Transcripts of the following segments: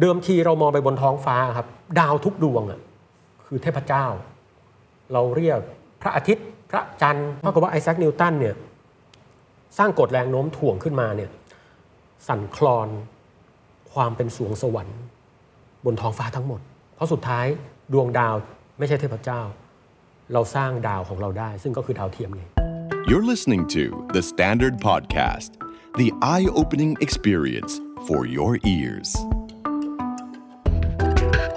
เดิมทีเรามองไปบนท้องฟ้าครับ ดาวทุกดวงอะคือเทพเจ้า เราเรียกพระอาทิตย์ พระจันทร์เท่ากับว่าไอแซคนิวตันเนี่ยสร้างกฎแรงโน้มถ่วงขึ้นมาเนี่ยสั่นคลอนความเป็นสวงสวรรค์ บนท้องฟ้าทั้งหมด เพราะสุดท้ายดวงดาวไม่ใช่เทพเจ้า เราสร้างดาวของเราได้ ซึ่งก็คือดาวเทียมไง You're listening to The Standard Podcast, the eye opening experience for your ears.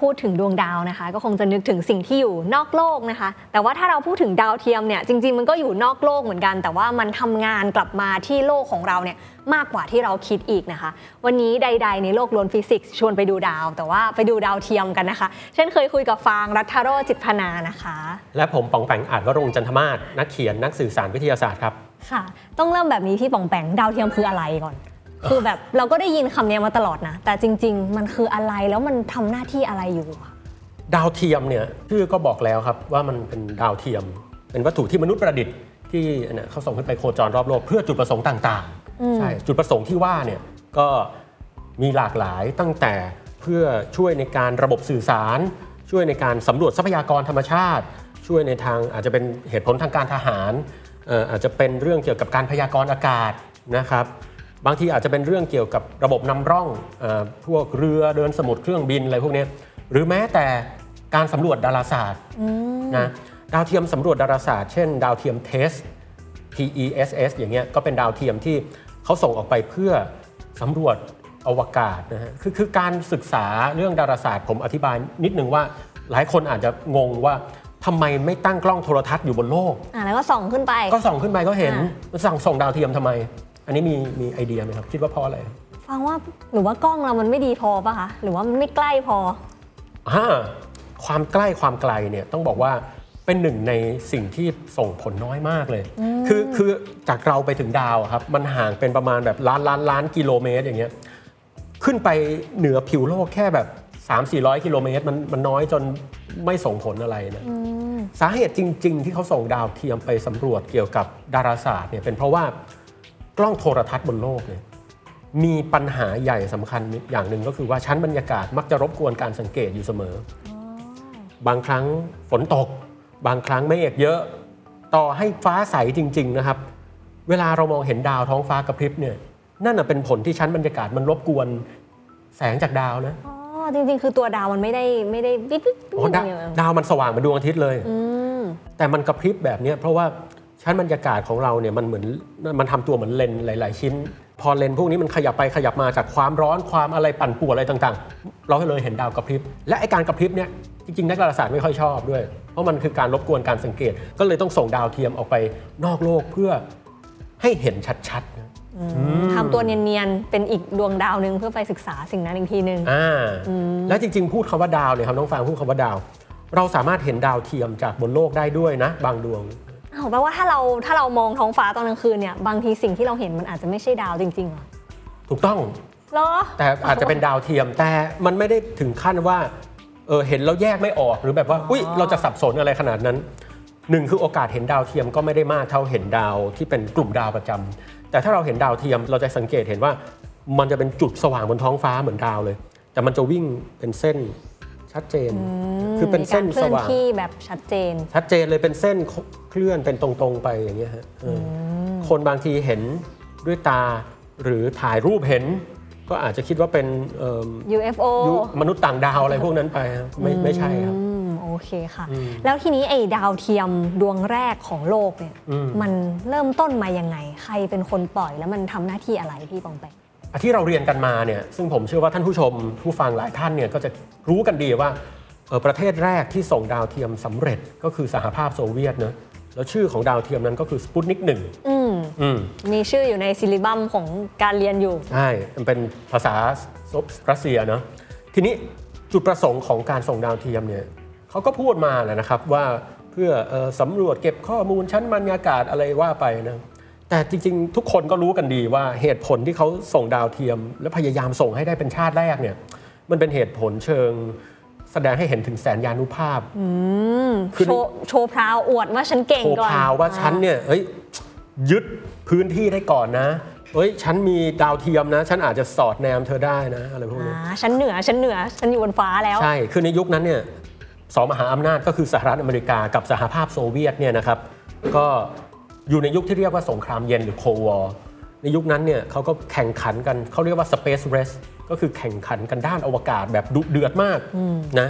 พูดถึงดวงดาวนะคะ ก็คงจะนึกถึงสิ่งที่อยู่นอกโลกนะคะ แต่ว่าถ้าเราพูดถึงดาวเทียมเนี่ยจริง ๆ มันก็อยู่นอกโลกเหมือนกัน แต่ว่ามันทำงานกลับมาที่โลกของเราเนี่ยมากกว่าที่เราคิดอีกนะคะ วันนี้ใด ๆ ในโลกล้วนฟิสิกส์ชวนไปดูดาว แต่ว่าไปดูดาวเทียมกันนะคะ เช่นเคยคุยกับฟางรัตโรจิตพนานะคะ และผมป๋องแป๋งอาจวรงค์จันทมาศนักเขียนนักสื่อสารวิทยาศาสตร์ครับค่ะ ต้องเริ่มแบบนี้พี่ป๋องแป๋งดาวเทียมคืออะไรก่อน คือแบบเราก็ได้ยินคำนี้มาตลอดนะ แต่จริง ๆ มันคืออะไรแล้วมันทำหน้าที่อะไรอยู่อะดาวเทียมเนี่ยชื่อก็บอกแล้วครับว่ามันเป็นดาวเทียม เป็นวัตถุที่มนุษย์ประดิษฐ์ที่เนี่ยเขาส่งขึ้นไปโคจรรอบโลกเพื่อจุดประสงค์ต่างๆใช่จุดประสงค์ที่ว่าเนี่ยก็มีหลากหลายตั้งแต่เพื่อช่วยในการระบบสื่อสาร ช่วยในการสำรวจทรัพยากรธรรมชาติ ช่วยในทางอาจจะเป็นเหตุผลทางการทหารเอ่ออาจจะเป็นเรื่องเกี่ยวกับการพยากรณ์อากาศนะครับ บางทีอาจจะเป็นเรื่องเกี่ยวกับระบบนำร่องเออพวกเรือเดินสมุทรเครื่องบินอะไรพวกเนี้ยหรือแม้แต่การสำรวจดาราศาสตร์นะดาวเทียมสำรวจดาราศาสตร์ เช่น ดาวเทียมเทส TESS อย่างเงี้ยก็เป็นดาวเทียมที่เขาส่งออกไปเพื่อสำรวจอวกาศนะฮะคือคือการศึกษาเรื่องดาราศาสตร์ผมอธิบายนิดนึงว่าหลายคนอาจจะงงว่าทำไมไม่ตั้งกล้องโทรทัศน์อยู่บนโลกอะแล้วก็ส่องขึ้นไป ก็ส่องขึ้นไปก็เห็นอ่สั่งส่งดาวเทียมทำไม อันนี้มีมีไอเดียไหมครับ คิดว่าเพราะอะไรฟังว่าหรือว่ากล้องเรามันไม่ดีพอปะคะหรือว่ามันไม่ใกล้พออ่าความใกล้ความไกลเนี่ยต้องบอกว่าเป็นหนึ่งในสิ่งที่ส่งผลน้อยมากเลย คือคือจากเราไปถึงดาวอะครับมันห่างเป็นประมาณแบบล้านล้านล้านกิโลเมตรอย่างเงี้ยขึ้นไปเหนือผิวโลกแค่แบบ 3 4 0 0 กิโลเมตรมันมันน้อยจนไม่ส่งผลอะไรนะสาเหตุจริง ๆ ที่เขาส่งดาวเทียมไปสำรวจเกี่ยวกับดาราศาสตร์เนี่ยเป็นเพราะว่า กล้องโทรทัศน์บนโลกเนี่ยมีปัญหาใหญ่สำคัญอย่างหนึ่งก็คือว่าชั้นบรรยากาศมักจะรบกวนการสังเกตอยู่เสมอ บางครั้งฝนตก บางครั้งเมฆเยอะ ต่อให้ฟ้าใสจริง ๆ นะครับ เวลาเรามองเห็นดาวท้องฟ้ากระพริบเนี่ยนั่นนะเป็นผลที่ชั้นบรรยากาศมันรบกวนแสงจากดาวนะอ๋อจริงๆ คือตัวดาวมันไม่ได้ไม่ได้วิบวิบวิบอ๋อดาอย่างเงี้ยดาวมันสว่างเหมือนดวงอาทิตย์เลยอืมแต่มันกระพริบแบบเนี้ยเพราะว่า ชั้นบรรยากาศของเราเนี่ยมันเหมือนมันทำตัวเหมือนเลนส์หลาย ๆ ชิ้น พอเลนส์พวกนี้มันขยับไปขยับมาจากความร้อนความอะไรปั่นป่วนอะไรต่างๆ เราก็เลยเห็นดาวกระพริบ และไอการกระพริบเนี่ยจริง ๆ นักดาราศาสตร์ไม่ค่อยชอบด้วย เพราะมันคือการรบกวนการสังเกต ก็เลยต้องส่งดาวเทียมออกไปนอกโลกเพื่อให้เห็นชัดๆนะทำตัวเนียนๆ เป็นอีกดวงดาวหนึ่งเพื่อไปศึกษาสิ่งนั้นอีกทีหนึ่งอ่าและจริง ๆ พูดคำว่าดาวเนี่ยครับน้องฟางพูดคำว่าดาว เราสามารถเห็นดาวเทียมจากบนโลกได้ด้วยนะ บางดวง อ้าวแปลว่าถ้าเราถ้าเรามองท้องฟ้าตอนกลางคืนเนี่ยบางทีสิ่งที่เราเห็นมันอาจจะไม่ใช่ดาวจริงๆเหรอถูกต้องเหรอแต่อาจจะเป็นดาวเทียมแต่มันไม่ได้ถึงขั้นว่าเออเห็นแล้วแยกไม่ออกหรือแบบว่าอุ้ยเราจะสับสนอะไรขนาดนั้นหนึ่งคือโอกาสเห็นดาวเทียมก็ไม่ได้มากเท่าเห็นดาวที่เป็นกลุ่มดาวประจำแต่ถ้าเราเห็นดาวเทียมเราจะสังเกตเห็นว่า มันจะเป็นจุดสว่างบนท้องฟ้าเหมือนดาวเลย แต่มันจะวิ่งเป็นเส้น ชัดเจน คือเป็นเส้นมีการเคสลื่อนว่างที่แบบชัดเจน ชัดเจนเลยเป็นเส้นเคลื่อนเป็นตรงๆไปอย่างเงี้ยฮะเอออคนบางทีเห็นด้วยตาหรือถ่ายรูปเห็น ก็อาจจะคิดว่าเป็นเอิ่ม UFO ยุมนุษย์ต่างดาวอะไรพวกนั้นไปครับไม่ไม่ใช่ครับอืมโอเคค่ะ แล้วทีนี้ไอ้ดาวเทียมดวงแรกของโลกเนี่ยอืมมันเริ่มต้นมายังไง ใครเป็นคนปล่อยแล้วมันทำหน้าที่อะไรพี่ปองแปงอะ ที่เราเรียนกันมาเนี่ยซึ่งผมเชื่อว่าท่านผู้ชมผู้ฟังหลายท่านเนี่ยก็จะรู้กันดีว่าเอ่อประเทศแรกที่ส่งดาวเทียมสำเร็จก็คือสหภาพโซเวียตเนอะแล้วชื่อของดาวเทียมนั้นก็คือสปุตนิกหนึ่งอืมอืมมีชื่ออยู่ในซิลิบัมของการเรียนอยู่ ใช่มันเป็นภาษารัสเซียเนาะทีนี้จุดประสงค์ของการส่งดาวเทียมเนี่ยเขาก็พูดมาแหละนะครับว่าเพื่อเอ่อสำรวจเก็บข้อมูลชั้นบรรยากาศอะไรว่าไปนะ แแต่จริงๆ ทุกคนก็รู้กันดีว่าเหตุผลที่เขาส่งดาวเทียม และพยายามส่งให้ได้เป็นชาติแรกเนี่ยมันเป็นเหตุผลเชิงแสดงให้เห็นถึงแสนยานุภาพคือโชว์โชว์พราวอวดว่าฉันเก่งโชว์ก่อนพาวว่าฉันเนี่ยเอ้ยยึดพื้นที่ได้ก่อนนะเอ้ยฉันมีดาวเทียมนะ ฉันอาจจะสอดแนมเธอได้นะอะไรพวกนี้อ่าฉันเหนือฉันเหนือฉันอยู่บนฟ้าแล้ว ใช่ คือในยุคนั้นเนี่ยสองมหาอำนาจก็คือสหรัฐอเมริกากับสหภาพโซเวียตเนี่ยนะครับ ก็ อยู่ในยุคที่เรียกว่าสงครามเย็นหรือโควอร์ในยุคนั้นเนี่ยเขาก็แข่งขันกันเขาเรียกว่า Space Race ก็คือแข่งขันกันด้านอวกาศแบบดุเดือดมากนะ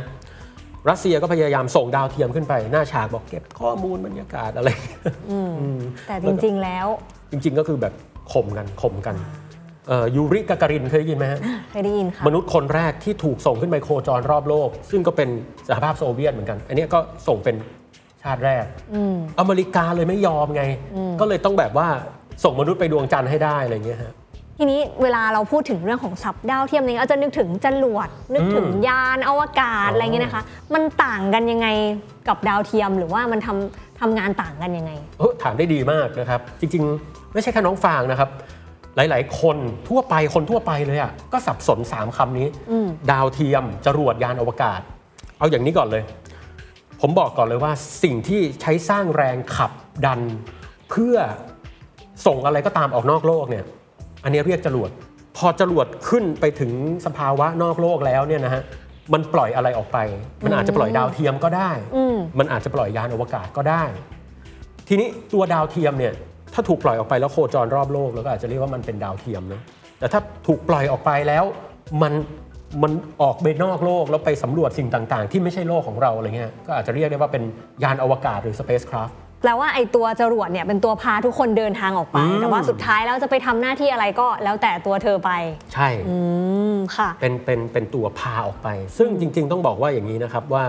รัสเซียก็พยายามส่งดาวเทียมขึ้นไป หน้าฉากบอกเก็บข้อมูลบรรยากาศอะไรแต่จริงๆแล้ว จริง ๆ ก็คือแบบข่มกันข่มกันเอ่อยูริกาการินเคยได้ยินไหมฮะเคยได้ยินค่ะมนุษย์คนแรกที่ถูกส่งขึ้นไปโคจรรอบโลก ซึ่งก็เป็นสหภาพโซเวียตเหมือนกัน อันเนี้ยก็ส่งเป็น ชาติแรก อเมริกาเลยไม่ยอมไง ก็เลยต้องแบบว่าส่งมนุษย์ไปดวงจันทร์ให้ได้อะไรเงี้ยฮะทีนี้เวลาเราพูดถึงเรื่องของสับดาวเทียมเนี่ยเราจะนึกถึงจรวดนึกถึงอืมยานอวกาศอ๋อออะไรเงี้ยนะคะ มันต่างกันยังไงกับดาวเทียมหรือว่ามันทำทำงานต่างกันยังไงเออถามได้ดีมากนะครับ จริง ๆ ไม่ใช่แค่น้องฟางนะครับ หลาย ๆ คนทั่วไปคนทั่วไปเลยอะก็สับสน 3คำนี้อืมดาวเทียมจรวดยานอวกาศ เอาอย่างนี้ก่อนเลย ผมบอกก่อนเลยว่าสิ่งที่ใช้สร้างแรงขับดัน เพื่อส่งอะไรก็ตามออกนอกโลกเนี่ยอันนี้เรียกจรวด พอจรวดขึ้นไปถึงสภาวะนอกโลกแล้วเนี่ยนะฮะมันปล่อยอะไรออกไป มันอาจจะปล่อยดาวเทียมก็ได้อืมมันอาจจะปล่อยยานอวกาศก็ได้ ทีนี้ตัวดาวเทียมเนี่ยถ้าถูกปล่อยออกไปแล้วโคจรรอบโลกแล้วก็อาจจะเรียกว่ามันเป็นดาวเทียมนะแต่ถ้าถูกปล่อยออกไปแล้วมัน มันออกไปนอกโลกแล้วไปสำรวจสิ่งต่างๆ ที่ไม่ใช่โลกของเราอะไรเงี้ยก็อาจจะเรียกได้ว่าเป็นยานอวกาศหรือ spacecraft แปลว่าไอตัวจรวดเนี่ยเป็นตัวพาทุกคนเดินทางออกไป อืม แต่ว่าสุดท้ายแล้วจะไปทำหน้าที่อะไรก็แล้วแต่ตัวเธอไป ใช่ อืม ค่ะ เป็นเป็นเป็นตัวพาออกไป ซึ่งจริง ๆ ต้องบอกว่าอย่างนี้นะครับว่า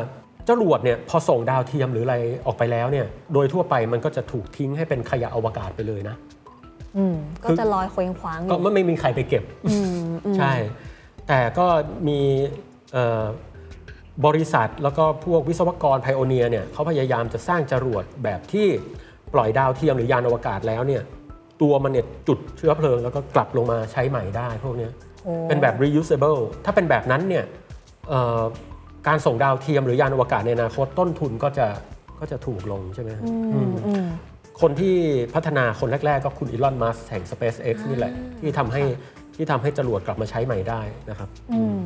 จรวดเนี่ยพอส่งดาวเทียมหรืออะไรออกไปแล้วเนี่ยโดยทั่วไปมันก็จะถูกทิ้งให้เป็นขยะอวกาศไปเลยนะ อืม ก็จะลอยเคว้งคว้างอก็ยู่ไม่มีใครไปเก็บ อืมอืม ใช่ แต่ก็มีเอ่อบริษัทแล้วก็พวกวิศวกรไพโอเนียเนี่ยเขาพยายามจะสร้างจรวดแบบที่ปล่อยดาวเทียมหรือยานอวกาศแล้วเนี่ยตัวมันเนี่ยจุดเชื้อเพลิงแล้วก็กลับลงมาใช้ใหม่ได้พวกเนี้ยโอ้เป็นแบบ reusable ถ้าเป็นแบบนั้นเนี่ยเอ่อการส่งดาวเทียมหรือยานอวกาศในอนาคตต้นทุนก็จะก็จะถูกลงใช่ไหมฮะอือืมมอืมคนที่พัฒนาคนแรก ๆ ก็คุณอีลอน มัสแห่ง SpaceX นี่แหละ ที่ทำให้ ที่ทำให้จรวดกลับมาใช้ใหม่ได้นะครับอืม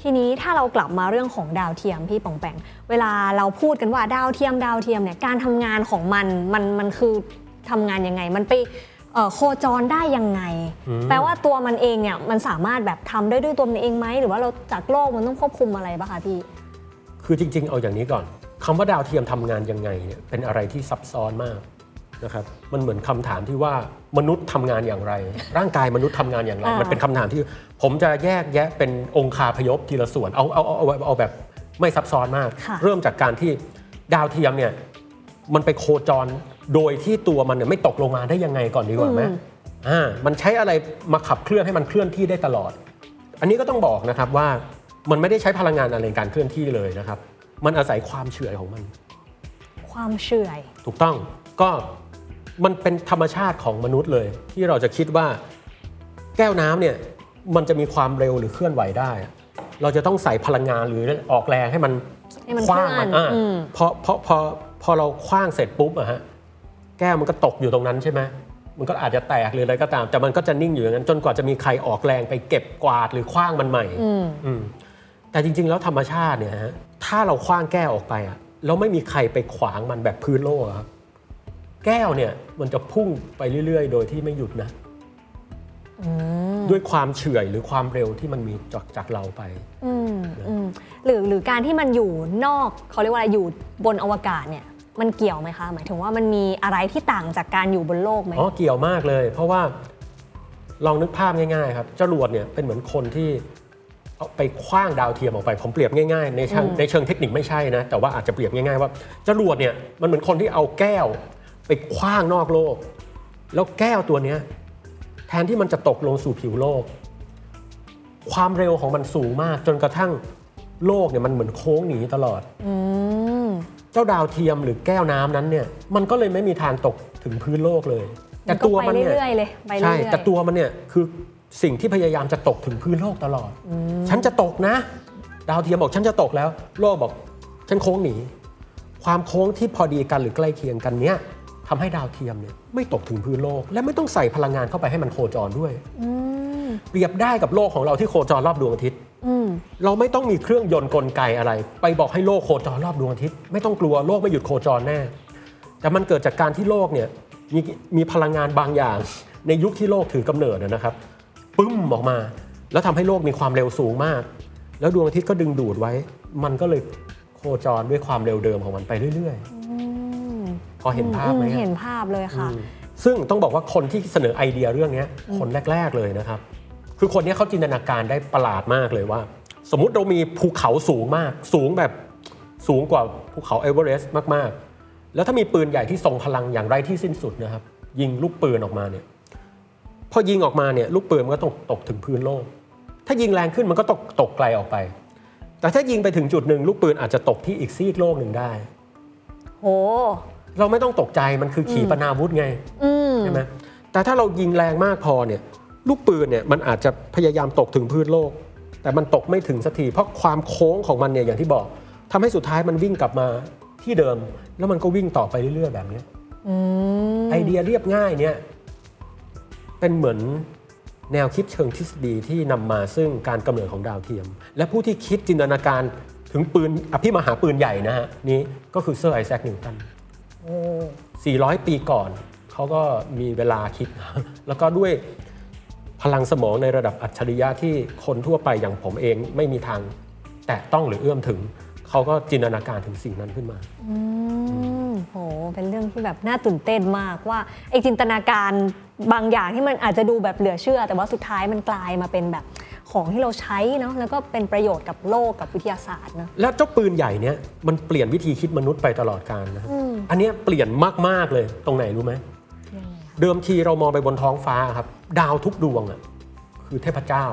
ทีนี้ถ้าเรากลับมาเรื่องของดาวเทียมพี่ปองแปงเวลาเราพูดกันว่าดาวเทียมดาวเทียมเนี่ยการทำงานของมันมันมันคือทำงานยังไง มันไปเอ่อโคจรได้ยังไงอืมแปลว่าตัวมันเองเนี่ยมันสามารถแบบทำได้ด้วยตัวมันเองไหมหรือว่าเราจากโลกมันต้องควบคุมอะไรบ้างคะพี่ คือจริง ๆ เอาอย่างนี้ก่อนคำว่าดาวเทียมทำงานยังไงเนี่ยเป็นอะไรที่ซับซ้อนมาก นะครับมันเหมือนคำถามที่ว่ามนุษย์ทำงานอย่างไร ร่างกายมนุษย์ทำงานอย่างไรอ่ามัมันเป็นคำถามที่ผมจะแยกแยะเป็นองคาพยพทีละส่วนเอาเอาเอาเอาเอาแบบไม่ซับซ้อนมากค่ะเริ่มจากการที่ดาวเทียมเนี่ยมันไปโคจรโดยที่ตัวมันเนี่ยไม่ตกลงมาได้ยังไงก่อนดีกว่าไหมอืมอ่ามันใช้อะไรมาขับเคลื่อนให้มันเคลื่อนที่ได้ตลอด อันนี้ก็ต้องบอกนะครับว่ามันไม่ได้ใช้พลังงานอะไรในการเคลื่อนที่เลยนะครับ มันอาศัยความเฉื่อยของมัน ความเฉื่อย ถูกต้องก็ มันเป็นธรรมชาติของมนุษย์เลย ที่เราจะคิดว่าแก้วน้ำเนี่ยมันจะมีความเร็วหรือเคลื่อนไหวได้ เราจะต้องใส่พลังงานหรือออกแรงให้มันให้มันคว้างมันเคลื่อนอะอืมพอพอพอพอเราคว้างเสร็จปุ๊บอะฮะแก้วมันก็ตกอยู่ตรงนั้นใช่ไหมมันก็อาจจะแตกหรืออะไรก็ตาม แต่มันก็จะนิ่งอยู่อย่างนั้น จนกว่าจะมีใครออกแรงไปเก็บกวาดหรือคว้างมันใหม่อืมอืมแต่จริง ๆ แล้วธรรมชาติเนี่ยฮะถ้าเราคว้างแก้วออกไปอะแล้วไม่มีใครไปขวางมันแบบพื้นโลกอะครับ แก้วเนี่ยมันจะพุ่งไปเรื่อย ๆ โดยที่ไม่หยุดนะอืมด้วยความเฉื่อยหรือความเร็วที่มันมีจากจากเราไปอืมอืมหรือหรือการที่มันอยู่นอกเขาเรียกว่าอะไรอยู่บนอวกาศเนี่ยมันเกี่ยวไหมคะ หมายถึงว่ามันมีอะไรที่ต่างจากการอยู่บนโลกไหมอ๋อเกี่ยวมากเลย เพราะว่าลองนึกภาพง่ายๆครับจรวดเนี่ยเป็นเหมือนคนที่เอาไปคว้างดาวเทียมออกไปผมเปรียบง่ายๆในเชิงอืมในเชิงเทคนิคไม่ใช่นะแต่ว่าอาจจะเปรียบง่ายๆว่าจรวดเนี่ยมันเหมือนคนที่เอาแก้ว ไปคว้างนอกโลก แล้วแก้วตัวเนี้ยแทนที่มันจะตกลงสู่ผิวโลก ความเร็วของมันสูงมาก จนกระทั่งโลกเนี่ยมันเหมือนโค้งหนีตลอดอืมเจ้าดาวเทียมหรือแก้วน้ำนั้นเนี่ย มันก็เลยไม่มีทางตกถึงพื้นโลกเลย แต่มันก็ตัวไปมันเนี่ยเรื่อยๆเลยไปเรื่ใช่อยๆแต่ตัวมันเนี่ยคือสิ่งที่พยายามจะตกถึงพื้นโลกตลอด ฉันจะตกนะ ดาวเทียมบอกฉันจะตกแล้ว โลกบอกฉันโค้งหนี ความโค้งที่พอดีกันหรือใกล้เคียงกันเนี้ย ทำให้ดาวเทียมเนี่ยไม่ตกถึงพื้นโลก และไม่ต้องใส่พลังงานเข้าไปให้มันโคจรด้วยอืมเปรียบได้กับโลกของเราที่โคจรรอบดวงอาทิตย์อืมเราไม่ต้องมีเครื่องยนต์กลไกอะไร ไปบอกให้โลกโคจรรอบดวงอาทิตย์ ไม่ต้องกลัวโลกไม่หยุดโคจรแน่ แต่มันเกิดจากการที่โลกเนี่ยมีมีพลังงานบางอย่าง ในยุคที่โลกถือกำเนิดนะนะครับปึ้มออกมา แล้วทำให้โลกมีความเร็วสูงมาก แล้วดวงอาทิตย์ก็ดึงดูดไว้ มันก็เลยโคจรด้วยความเร็วเดิมของมันไปเรื่อย ๆ พอเห็นภาพไหมอืฮะเห็นภาพเลยค่ะอืมซึ่งต้องบอกว่าคนที่เสนอไอเดียเรื่องเนี้ยคนแรก ๆเลยนะครับ คือคนเนี้ยเขาจินตนาการได้ประหลาดมากเลยว่า สมมุติเรามีภูเขาสูงมาก สูงแบบสูงกว่าภูเขาเอเวอเรสต์มากๆ แล้วถ้ามีปืนใหญ่ที่ทรงพลังอย่างไรที่สิ้นสุดนะครับ ยิงลูกปืนออกมาเนี่ยพอยิงออกมาเนี่ยลูกปืนมันก็ตกตกถึงพื้นโลก ถ้ายิงแรงขึ้นมันก็ตกตกไกลออกไป แต่ถ้ายิงไปถึงจุดหนึ่งลูกปืนอาจจะตกที่อีกซีกโลกหนึ่งได้ โห เราไม่ต้องตกใจมันคือขีปนาวุธไงอืมใช่ไหมแต่ถ้าเรายิงแรงมากพอเนี่ยลูกปืนเนี่ยมันอาจจะพยายามตกถึงพื้นโลก แต่มันตกไม่ถึงสักทีเพราะความโค้งของมันเนี่ยอย่างที่บอกทำให้สุดท้ายมันวิ่งกลับมาที่เดิม แล้วมันก็วิ่งต่อไปเรื่อยๆแบบเนี้ยอืมไอเดียเรียบง่ายเนี่ยเป็นเหมือนแนวคิดเชิงทฤษฎีที่นำมาซึ่งการกำเนิดของดาวเทียม และผู้ที่คิดจินตนาการถึงปืนอภิมหาปืนใหญ่นะฮะนี้ก็คือเซอร์ไอแซคนิวตันโอ้ 400 ปีก่อนเขาก็มีเวลาคิด แล้วก็ด้วยพลังสมองในระดับอัจฉริยะที่คนทั่วไปอย่างผมเองไม่มีทางแตะต้องหรือเอื้อมถึง เขาก็จินตนาการถึงสิ่งนั้นขึ้นมาอืมโห เป็นเรื่องที่แบบน่าตื่นเต้นมากว่าไอจินตนาการบางอย่างที่มันอาจจะดูแบบเหลือเชื่อ แต่ว่าสุดท้ายมันกลายมาเป็นแบบของที่เราใช้เนาะแล้วก็เป็นประโยชน์กับโลกกับวิทยาศาสตร์เนาะแล้วเจ้าปืนใหญ่เนี่ยมันเปลี่ยนวิธีคิดมนุษย์ไปตลอดกาลนะ อืมอันเนี้ยเปลี่ยนมาก ๆ เลยตรงไหนรู้ไหมยังไงอะเดิมทีเรามองไปบนท้องฟ้าครับ ดาวทุกดวงอะคือเทพเจ้า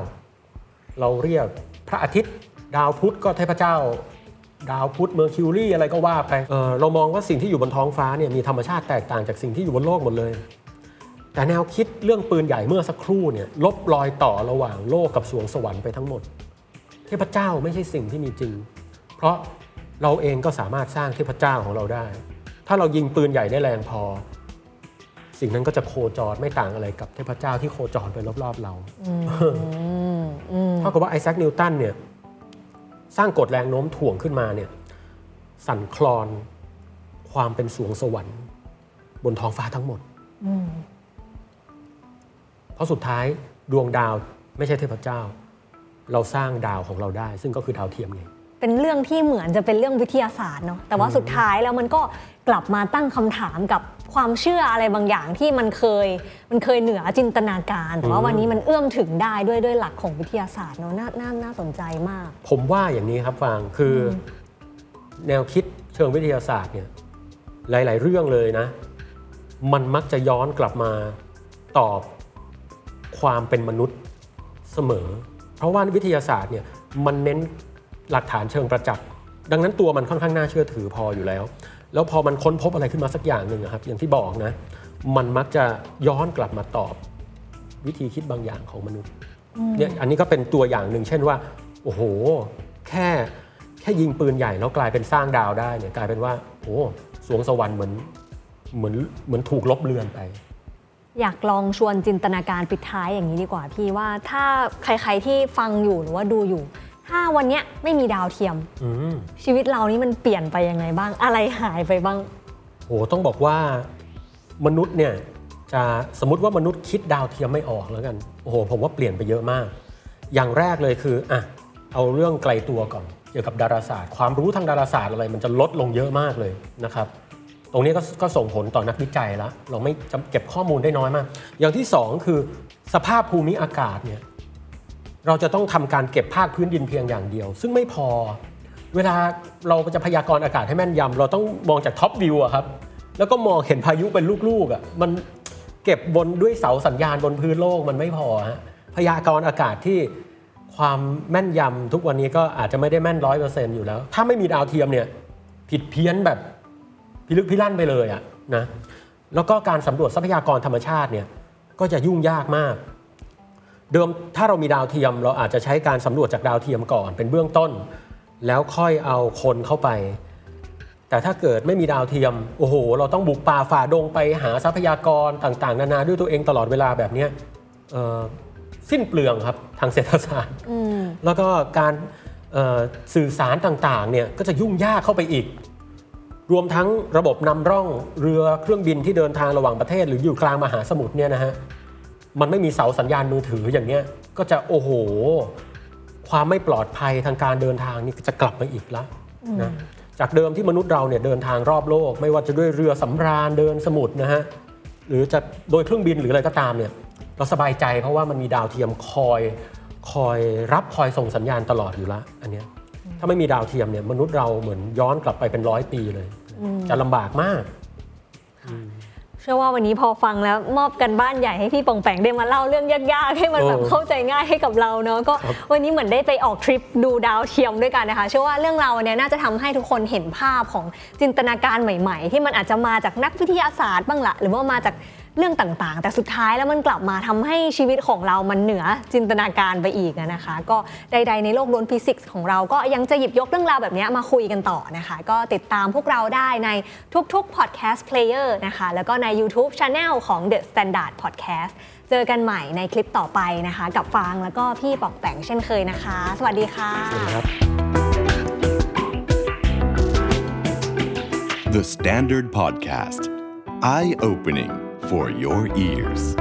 เราเรียกพระอาทิตย์ ดาวพุธก็เทพเจ้า ดาวพุธเมอร์คิวรีอะไรก็ว่าไปเออเรามองว่าสิ่งที่อยู่บนท้องฟ้าเนี่ยมีธรรมชาติแตกต่างจากสิ่งที่อยู่บนโลกหมดเลย แต่แนวคิดเรื่องปืนใหญ่เมื่อสักครู่เนี่ยลบรอยต่อระหว่างโลกกับสวงสวรรค์ไปทั้งหมด เทพเจ้าไม่ใช่สิ่งที่มีจริง เพราะเราเองก็สามารถสร้างเทพเจ้าของเราได้ ถ้าเรายิงปืนใหญ่ได้แรงพอ สิ่งนั้นก็จะโคจรไม่ต่างอะไรกับเทพเจ้าที่โคจรไปรอบๆเราอืมอืมเท่ากับว่าไอแซคนิวตันเนี่ยสร้างกฎแรงโน้มถ่วงขึ้นมาเนี่ยสั่นคลอนความเป็นสวงสวรรค์ บนท้องฟ้าทั้งหมดอืมเพราะสุดท้ายดวงดาวไม่ใช่เทพเจ้า เราสร้างดาวของเราได้ ซึ่งก็คือดาวเทียมไงเป็นเรื่องที่เหมือนจะเป็นเรื่องวิทยาศาสตร์เนาะแต่ว่าสุดท้ายแล้วมันก็ กลับมาตั้งคำถามกับความเชื่ออะไรบางอย่างที่มันเคยมันเคยเหนือจินตนาการ แต่ว่าอืมวันนี้มันเอื้อมถึงได้ด้วยด้วยหลักของวิทยาศาสตร์เนาะน่าน่าน่าสนใจมาก ผมว่าอย่างนี้ครับฟางคืออแนวคิดเชิงวิทยาศาสตร์เนี่ยหลาย ๆ เรื่องเลยนะ มันมักจะย้อนกลับมาตอบความเป็นมนุษย์เสมอ เพราะว่าวิทยาศาสตร์เนี่ยมันเน้นหลักฐานเชิงประจักษ์ดังนั้นตัวมันค่อนข้างน่าเชื่อถือพออยู่แล้ว แล้วพอมันค้นพบอะไรขึ้นมาสักอย่างหนึ่งอะครับ อย่างที่บอกนะ มันมักจะย้อนกลับมาตอบวิธีคิดบางอย่างของมนุษย์เนี่ยอันนี้ก็เป็นตัวอย่างหนึ่งเช่นว่า โอ้โห แค่แค่ยิงปืนใหญ่แล้วกลายเป็นสร้างดาวได้เนี่ยกลายเป็นว่าโอ้สวงสวรรค์เหมือนเหมือนเหมือนถูกลบเลือนไป อยากลองชวนจินตนาการปิดท้ายอย่างนี้ดีกว่าพี่ว่าถ้าใครๆที่ฟังอยู่หรือว่าดูอยู่ ถ้าวันเนี้ยไม่มีดาวเทียม อืมชีวิตเรานี่มันเปลี่ยนไปยังไงบ้าง อะไรหายไปบ้าง โหต้องบอกว่ามนุษย์เนี่ยจะสมมติว่ามนุษย์คิดดาวเทียมไม่ออกแล้วกันโอ้โหผมว่าเปลี่ยนไปเยอะมาก อย่างแรกเลยคืออะเอาเรื่องไกลตัวก่อนเกี่ยวกับดาราศาสตร์ ความรู้ทางดาราศาสตร์อะไร มันจะลดลงเยอะมากเลยนะครับ ตรงนี้ก็ก็ส่งผลต่อนักวิจัยแล้วเราไม่จำเก็บข้อมูลได้น้อยมาก อย่างที่สองคือสภาพภูมิอากาศเนี่ย เราจะต้องทำการเก็บภาคพื้นดินเพียงอย่างเดียว ซึ่งไม่พอ เวลาเราจะพยากรณ์อากาศให้แม่นยำเราต้องมองจากท็อปวิวอะครับ แล้วก็มองเห็นพายุเป็นลูกๆอะมันเก็บบนด้วยเสาสัญญาณบนพื้นโลกมันไม่พอฮะพยากรณ์อากาศที่ความแม่นยำทุกวันนี้ก็อาจจะไม่ได้แม่นร้อยเปอร์เซ็นต์อยู่แล้ว ถ้าไม่มีดาวเทียมเนี่ยผิดเพี้ยนแบบพิลึกพิลั่นไปเลยอะนะแล้วก็การสำรวจทรัพยากรธรรมชาติเนี่ยก็จะยุ่งยากมาก เดิมถ้าเรามีดาวเทียม เราอาจจะใช้การสำรวจจากดาวเทียมก่อนเป็นเบื้องต้น แล้วค่อยเอาคนเข้าไป แต่ถ้าเกิดไม่มีดาวเทียมโอ้โห เราต้องบุกป่าฝ่าดงไปหาทรัพยากรต่างๆ นานาด้วยตัวเองตลอดเวลาแบบเนี้ยเอ่อสิ้นเปลืองครับทางเศรษฐศาสตร์แล้วก็การเอ่อสื่อสารต่างๆเนี่ยก็จะยุ่งยากเข้าไปอีก รวมทั้งระบบนำร่องเรือเครื่องบินที่เดินทางระหว่างประเทศ หรืออยู่กลางมหาสมุทรเนี่ยนะฮะ มันไม่มีเสาสัญญาณมือถืออย่างเนี้ยก็จะโอ้โห ความไม่ปลอดภัยทางการเดินทางนี่จะกลับมาอีกแล้วนะจากเดิมที่มนุษย์เราเนี่ยเดินทางรอบโลก ไม่ว่าจะด้วยเรือสำราญเดินสมุทรนะฮะหรือจะโดยเครื่องบินหรืออะไรก็ตามเนี่ยเราสบายใจเพราะว่ามันมีดาวเทียมคอยคอยรับคอยส่งสัญญาณตลอดอยู่ล้วอันเนี้ยถ้าไม่มีดาวเทียมเนี่ยมนุษย์เราเหมือนย้อนกลับไปเป็นร้อยปีเลย จะลำบากมาก เชื่อว่าวันนี้พอฟังแล้วมอบกันบ้านใหญ่ให้พี่ปองแปงได้มาเล่าเรื่องยากๆ ให้มันแบบเออเข้าใจง่ายให้กับเราเนาะก็ครับวันนี้เหมือนได้ไปออกทริปดูดาวเทียมด้วยกันนะคะ เชื่อว่าเรื่องราววันนี้น่าจะทำให้ทุกคนเห็นภาพของจินตนาการใหม่ ๆ ที่มันอาจจะมาจากนักวิทยาศาสตร์บ้างละหรือว่ามาจาก เรื่องต่างๆ แต่สุดท้ายแล้วมันกลับมาทำให้ชีวิตของเรามันเหนือจินตนาการไปอีกอะนะคะ ก็ใดๆในโลกล้วนฟิสิกส์ของเราก็ยังจะหยิบยกเรื่องราวแบบนี้มาคุยกันต่อนะคะ ก็ติดตามพวกเราได้ในทุกๆ podcast player นะคะ แล้วก็ใน YouTube Channel ของ The Standard Podcast เจอกันใหม่ในคลิปต่อไปนะคะ กับฟางแล้วก็พี่ปอกแปงเช่นเคยนะคะ สวัสดีค่ะนะครับ The Standard Podcast, eye opening for your ears.